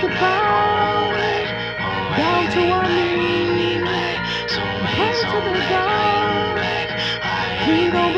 to bow down to our knees, pray to the God. We don't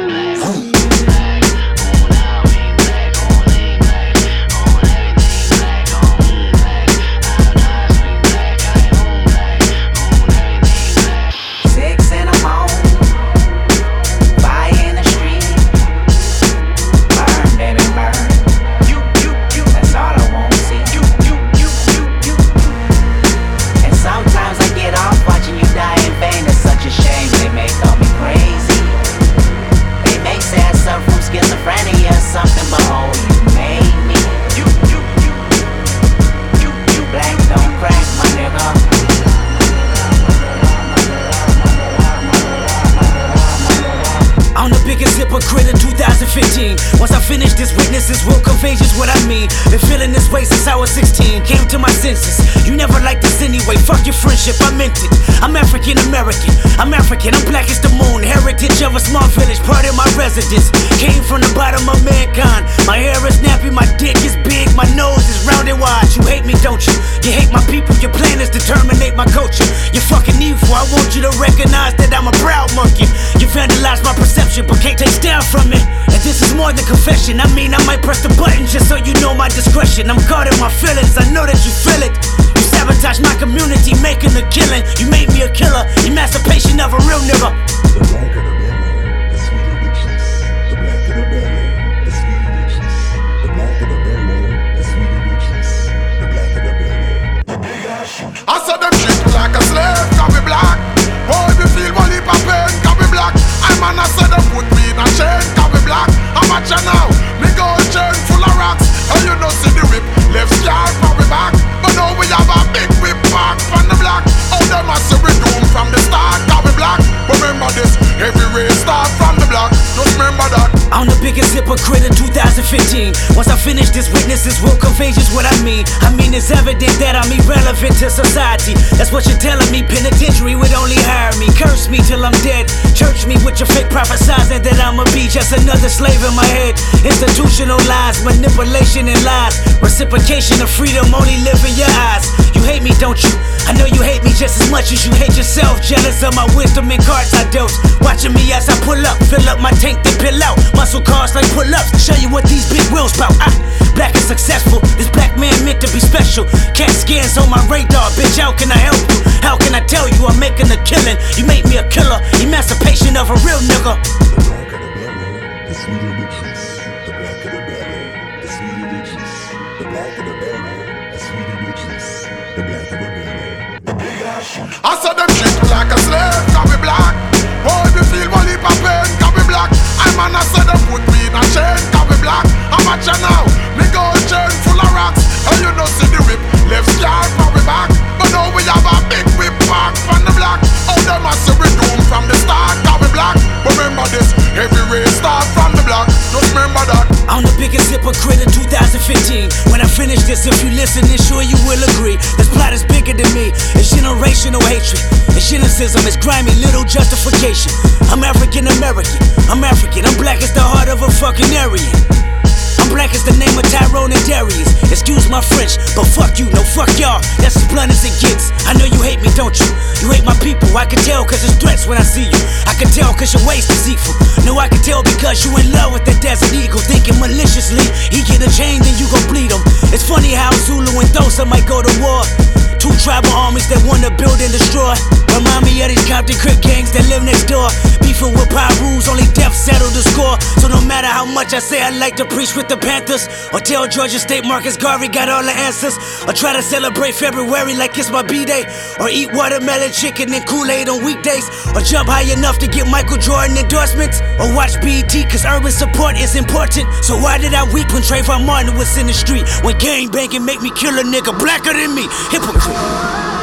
2015. Once I finish this, witnesses will convey just what I mean. Been feeling this way since I was 16. Came to my senses. You never liked this anyway. Fuck your friendship, I meant it. I'm African American. I'm African. I'm black as the moon. Heritage of a small village, part of my residence. Came from the bottom of mankind. My hair is nappy, my dick is big, my nose is round and wide. You hate me, don't you? You hate my people. Your plan is to terminate my culture. You're fucking evil. I want you to recognize that I'm a community, making a killing. You made me a killer. Emancipation of a real nigga. The black the belly, the sweeter richness. The black the belly, the sweeter richness. The black the belly, the sweeter richness. The black the belly, the big ass shoot. I saw them treat me like a slave, cause we black. Oh, if you feel one heap of pain, cause we black. I man, I said them put me in a chain, cause we black. How much you now? Me gold chain full of rocks. And you know see the whip, left scar finish this, witnesses will convey just what I mean. I mean, it's evident that I'm irrelevant to society. That's what you're telling me. Penitentiary would only hire me. Curse me till I'm dead. Church me with your fake prophesizing that I'ma be just another slave in my head. Institutional lies, manipulation and lies. Reciprocation of freedom only live in your eyes. You hate me, don't you? I know you hate me just as much as you hate yourself. Jealous of my wisdom and cards I dealt. Watching me as I pull up, fill up my tank, then pill out. Muscle cars like pull ups. Show you what these big wheels bout. I, black and successful. This black man meant to be special. Cat scans on my radar, bitch. How can I help you? How can I tell you I'm making a killing? You made me a killer. Emancipation of a real nigga. The black of the belly, the sweeter. The of the black of the belly, I saw them treat me like a slave, cause we black. If you feel one heap of pain, cause we black. I man, I said them put me in a chain, cause we black. Much you now? Me gold chain full of rocks. And I'm the biggest hypocrite in 2015. When I finish this, if you listen, then sure you will agree. This plot is bigger than me. It's generational hatred. It's cynicism. It's grimy little justification. I'm African American. I'm African. I'm black as the heart of a fucking Aryan. I'm black as the name of Tyrone and Darius. Excuse my French, but fuck you, no fuck y'all. That's as blunt as it gets. I know you hate me, don't you? You hate my people. I can tell cause it's threats when I see you. I can tell cause your waist deceitful. No, I can tell because you in love with that desert eagle. Xhosa might go to war. Two tribal armies that wanna build and destroy. Remind me of these Compton Crip gangs that live next door. Beefing with death settle the score. So no matter how much I say I like to preach with the Panthers, or tell Georgia State Marcus Garvey got all the answers, or try to celebrate February like it's my B day, or eat watermelon chicken and Kool Aid on weekdays, or jump high enough to get Michael Jordan endorsements, or watch BET cause urban support is important. So why did I weep when Trayvon Martin was in the street? When gang banging make me kill a nigga blacker than me? Hypocrite.